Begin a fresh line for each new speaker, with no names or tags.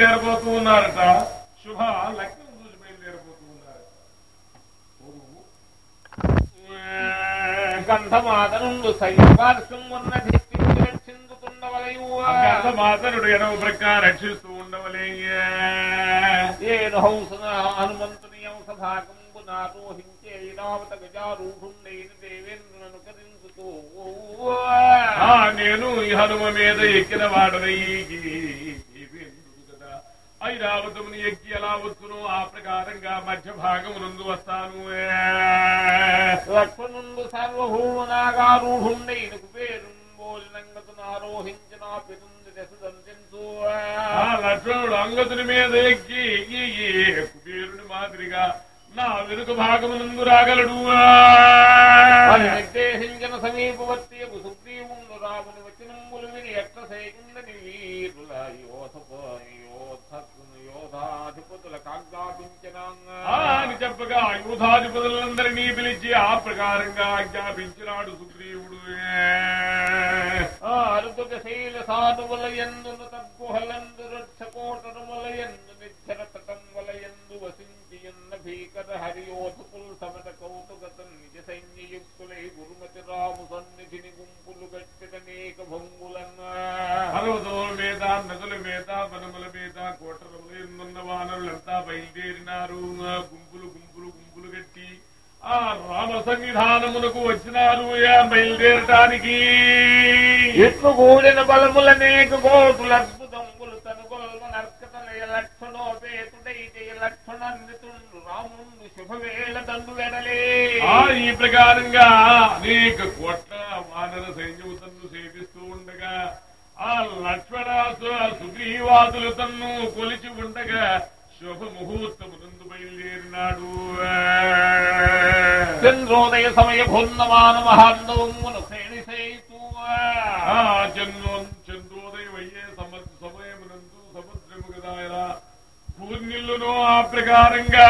బయలుదేరబోతూ ఉన్నారట. శుభ లగ్నం చూసి బయలుదేరబోతూ ఉన్నారు
గంధమాదనుండు సైపార్శ్వం ఉన్న ధిక్కించి రక్షించుతుండవలయు
మాతనుడు ఎడవ ప్రక్క రక్షిస్తూ ఉండవలే.
ఏను హంసన హనుమంతుని అంశ భాగంబు నారోహించే ఇరావత గజారూఢుండైన దేవేంద్రులను కరించుతూ
ఆ నేను ఈ హనుమ మీద ఎక్కిన వాడనయ్యి. ఐరావతముని ఎక్కి ఎలా వచ్చును ఆ ప్రకారంగా మధ్య భాగమునందు వస్తాను.
లక్ష్మణుండు సార్వభౌమనాగారూఢుండైన కుబేరుంబోలినంగతును ఆరోహించిన పెరుంది దశదంతించు
ఆ లక్ష్మణుడు అంగతుని మీద ఎక్కి కుబేరుని మాదిరిగా నా వెనుక భాగమునందు రాగలడు.
నిర్దేశించిన సమీపవర్తి సుగ్రీవుండు రాముని వచనములు విని ఎట్ల సేకుందని వీరుల యోధ
యూధాధిపతులందరినీ పిలిచి ఆ ప్రకారంగా ఆజ్ఞాపించినాడు సుగ్రీవుడు
అరుదుగ శైల సాధువుల ఎందును తగ్గుహలందు రక్షకోటరుముల ఎందు నిచ్చర తటం వల ఎందు వసించి ఎన్న భీకర హరియోధకులు సమట కౌతుగతం నిజ సైన్యయుక్తులై గురుమతి రాము సన్నిధిని గుంపులు గట్టిదనేక భంగులన్నా
పర్వతముల మీద నదుల మీద వనముల మీద కోటరముల ఎన్నున్న వానరులంతా బయలుదేరినారు ఆ గుంపులు గుంపులు గుంపులు కట్టి ఆ రామ సన్నిధానమునకు వచ్చినారు ఏ బయలుదేరటానికి.
ఇట్లు కూడిన బలములనేక కోటుల అద్భుతములు తనుగొల్వ నర్కతలయ లక్షణోపేతుడై జయ లక్షణాన్వితుండు రాముండు శుభవేళ దండు వెడలే.
ఆ ఈ ప్రకారంగా అనేక కోట్ల వానర సైన్యము తన్ను సేవిస్తూ ఉండగా ఆ లక్ష్మణ సు- సుగ్రీవాదులు తన్ను కొలిచి ఉండగా శుభ ముహూర్తమునందు బయలుదేరినాడు.
చంద్రోదయ సమయ భూన్నమాన మహాందవమును శ్రేణిసేతు
ఆ చంద్రో చంద్రోదయం అయ్యే సమర్ సమయమునందు సముద్రము కదా పూర్ణిల్లును ఆ ప్రకారంగా